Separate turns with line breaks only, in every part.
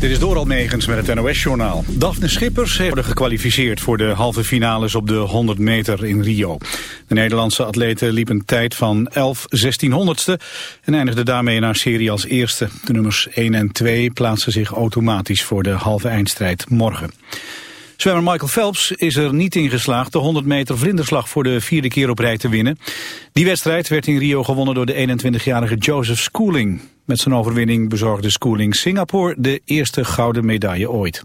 Dit is Doral Megens met het NOS-journaal. Daphne Schippers heeft worden gekwalificeerd voor de halve finales op de 100 meter in Rio. De Nederlandse atlete liep een tijd van 11 1600ste en eindigde daarmee in haar serie als eerste. De nummers 1 en 2 plaatsen zich automatisch voor de halve eindstrijd morgen. Zwemmer Michael Phelps is er niet in geslaagd de 100 meter vlinderslag voor de vierde keer op rij te winnen. Die wedstrijd werd in Rio gewonnen door de 21-jarige Joseph Schooling. Met zijn overwinning bezorgde Schooling Singapore de eerste gouden medaille ooit.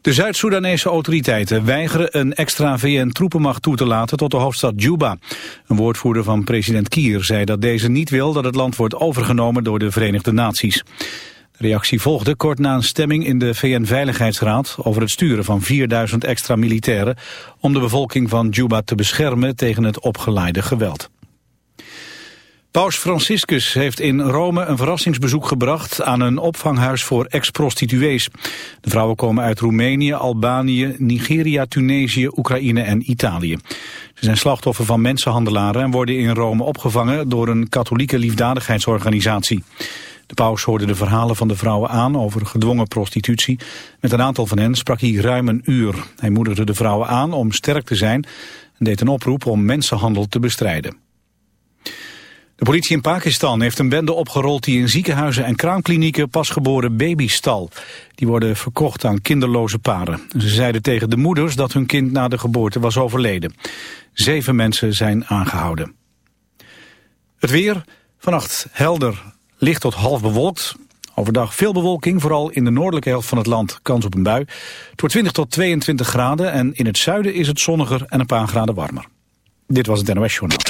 De Zuid-Soedanese autoriteiten weigeren een extra VN-troepenmacht toe te laten tot de hoofdstad Juba. Een woordvoerder van president Kier zei dat deze niet wil dat het land wordt overgenomen door de Verenigde Naties. De reactie volgde kort na een stemming in de VN-veiligheidsraad over het sturen van 4000 extra militairen om de bevolking van Juba te beschermen tegen het opgeleide geweld. Paus Franciscus heeft in Rome een verrassingsbezoek gebracht aan een opvanghuis voor ex-prostituees. De vrouwen komen uit Roemenië, Albanië, Nigeria, Tunesië, Oekraïne en Italië. Ze zijn slachtoffer van mensenhandelaren en worden in Rome opgevangen door een katholieke liefdadigheidsorganisatie. De paus hoorde de verhalen van de vrouwen aan over gedwongen prostitutie. Met een aantal van hen sprak hij ruim een uur. Hij moedigde de vrouwen aan om sterk te zijn en deed een oproep om mensenhandel te bestrijden. De politie in Pakistan heeft een bende opgerold die in ziekenhuizen en kraamklinieken pasgeboren baby's stal. Die worden verkocht aan kinderloze paren. Ze zeiden tegen de moeders dat hun kind na de geboorte was overleden. Zeven mensen zijn aangehouden. Het weer, vannacht helder, licht tot half bewolkt. Overdag veel bewolking, vooral in de noordelijke helft van het land kans op een bui. Het wordt 20 tot 22 graden en in het zuiden is het zonniger en een paar graden warmer. Dit was het NOS Journaal.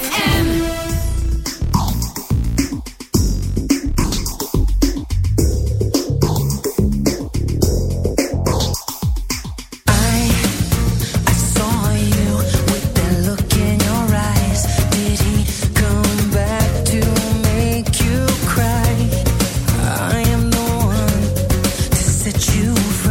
Until the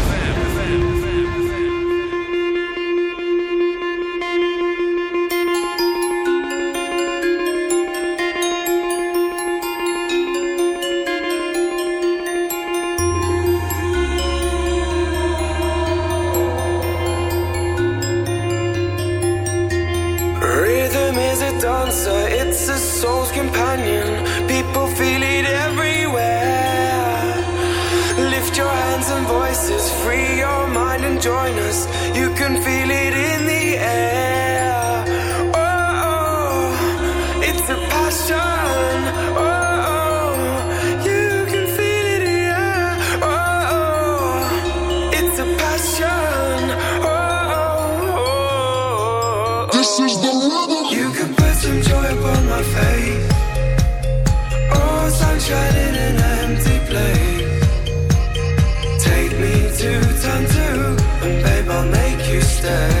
dancer, it's a soul's companion. stay.